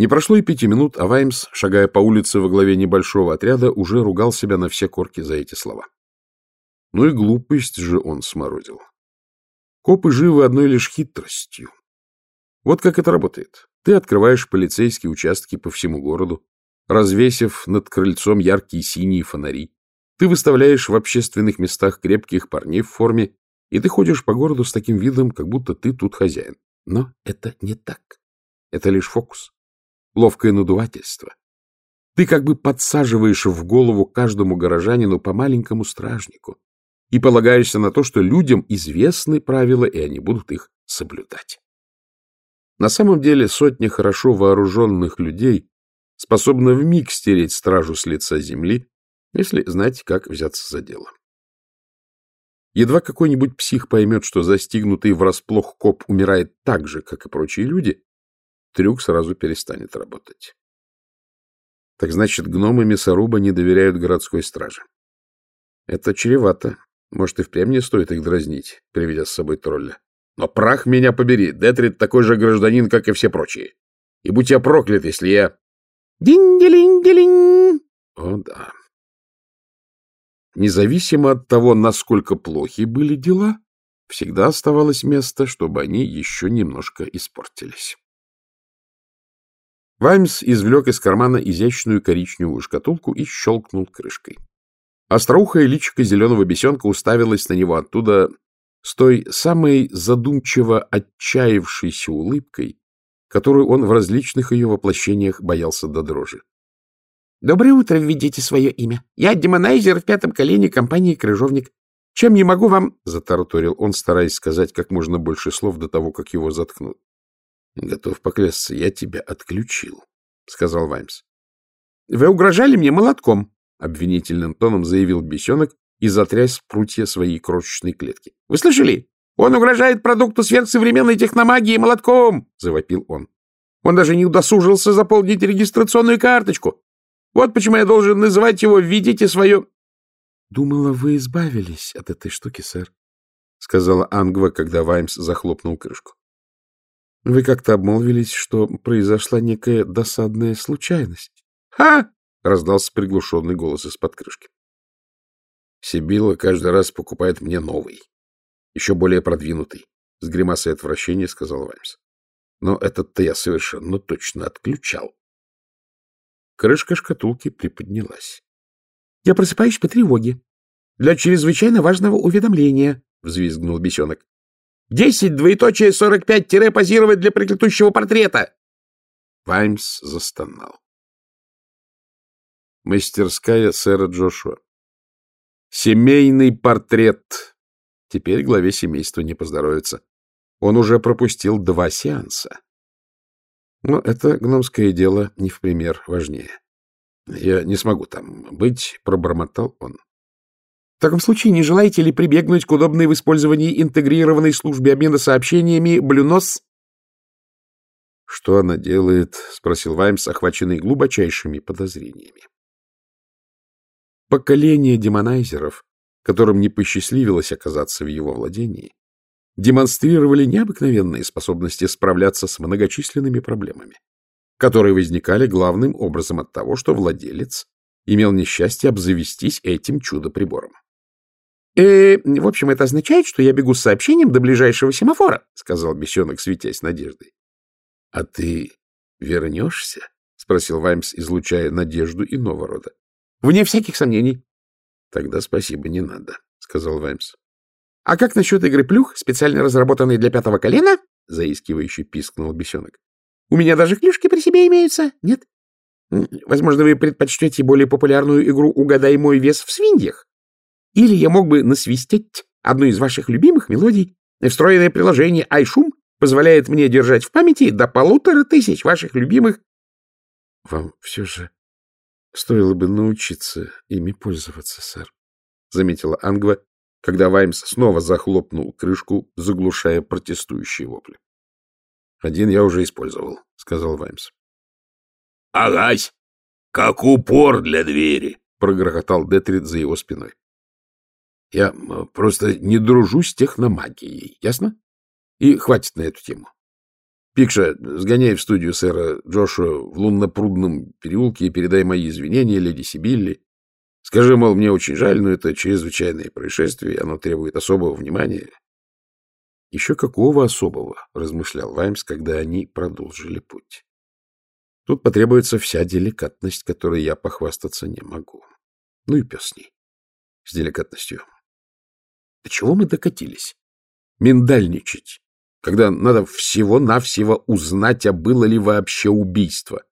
Не прошло и пяти минут, а Ваймс, шагая по улице во главе небольшого отряда, уже ругал себя на все корки за эти слова. Ну и глупость же он сморозил. Копы живы одной лишь хитростью. Вот как это работает. Ты открываешь полицейские участки по всему городу, развесив над крыльцом яркие синие фонари. Ты выставляешь в общественных местах крепких парней в форме, и ты ходишь по городу с таким видом, как будто ты тут хозяин. Но это не так. Это лишь фокус ловкое надувательство. Ты как бы подсаживаешь в голову каждому горожанину по маленькому стражнику и полагаешься на то, что людям известны правила, и они будут их соблюдать. На самом деле сотни хорошо вооруженных людей способна вмиг стереть стражу с лица земли, если знать, как взяться за дело. Едва какой-нибудь псих поймет, что застигнутый врасплох коп умирает так же, как и прочие люди, трюк сразу перестанет работать. Так значит, гномы мясоруба не доверяют городской страже. Это чревато. Может, и впрямь не стоит их дразнить, приведя с собой тролля. Но прах меня побери, Детрид такой же гражданин, как и все прочие. И будь я проклят, если я... Динь-делинь-делинь! О, да. Независимо от того, насколько плохи были дела, всегда оставалось место, чтобы они еще немножко испортились. Ваймс извлек из кармана изящную коричневую шкатулку и щелкнул крышкой. Остроухая личико зеленого бесенка уставилась на него оттуда с той самой задумчиво отчаявшейся улыбкой, которую он в различных ее воплощениях боялся до дрожи. «Доброе утро, введите свое имя. Я демонайзер в пятом колене компании «Крыжовник». Чем не могу вам...» — затараторил он, стараясь сказать как можно больше слов до того, как его заткнут. Готов поклясться, я тебя отключил, — сказал Ваймс. — Вы угрожали мне молотком, — обвинительным тоном заявил бесенок и затряс прутья своей крошечной клетки. — Вы слышали? Он угрожает продукту сверхсовременной техномагии молотком, — завопил он. Он даже не удосужился заполнить регистрационную карточку. Вот почему я должен называть его видите, свое...» — Думала, вы избавились от этой штуки, сэр, — сказала Ангва, когда Ваймс захлопнул крышку. Вы как-то обмолвились, что произошла некая досадная случайность. «Ха!» — раздался приглушенный голос из-под крышки. Сибилла каждый раз покупает мне новый, еще более продвинутый, — с гримасой отвращения сказал Ваймс. Но этот-то я совершенно точно отключал. Крышка шкатулки приподнялась. — Я просыпаюсь по тревоге. Для чрезвычайно важного уведомления, — взвизгнул бесенок. Десять двоеточие сорок пять тире позировать для приклетущего портрета!» Ваймс застонал. Мастерская сэра Джошуа. Семейный портрет. Теперь главе семейства не поздоровится. Он уже пропустил два сеанса. Но это гномское дело не в пример важнее. — Я не смогу там быть, — пробормотал он. В таком случае, не желаете ли прибегнуть к удобной в использовании интегрированной службе обмена сообщениями «Блюнос»? — Что она делает? — спросил Ваймс, охваченный глубочайшими подозрениями. Поколение демонайзеров, которым не посчастливилось оказаться в его владении, демонстрировали необыкновенные способности справляться с многочисленными проблемами, которые возникали главным образом от того, что владелец имел несчастье обзавестись этим чудо-прибором. «Э, в общем, это означает, что я бегу с сообщением до ближайшего семафора», — сказал бесенок, светясь надеждой. «А ты вернешься?» — спросил Ваймс, излучая надежду иного рода. «Вне всяких сомнений». «Тогда спасибо не надо», — сказал Ваймс. «А как насчет игры плюх, специально разработанной для пятого колена?» — заискивающе пискнул бесенок. «У меня даже клюшки при себе имеются, нет? Возможно, вы предпочтете более популярную игру «Угадай мой вес в свиньях», или я мог бы насвистеть одну из ваших любимых мелодий, и встроенное приложение iShum позволяет мне держать в памяти до полутора тысяч ваших любимых... — Вам все же стоило бы научиться ими пользоваться, сэр, — заметила Ангва, когда Ваймс снова захлопнул крышку, заглушая протестующие вопли. — Один я уже использовал, — сказал Ваймс. — Агась, как упор для двери, — прогрохотал Детрит за его спиной. Я э, просто не дружу с техномагией, ясно? И хватит на эту тему. Пикша, сгоняй в студию сэра Джоша в луннопрудном переулке и передай мои извинения леди Сибилли. Скажи, мол, мне очень жаль, но это чрезвычайное происшествие, оно требует особого внимания. Еще какого особого, размышлял Ваймс, когда они продолжили путь. Тут потребуется вся деликатность, которой я похвастаться не могу. Ну и пес с ней. С деликатностью. До чего мы докатились? Миндальничать, когда надо всего-навсего узнать, а было ли вообще убийство.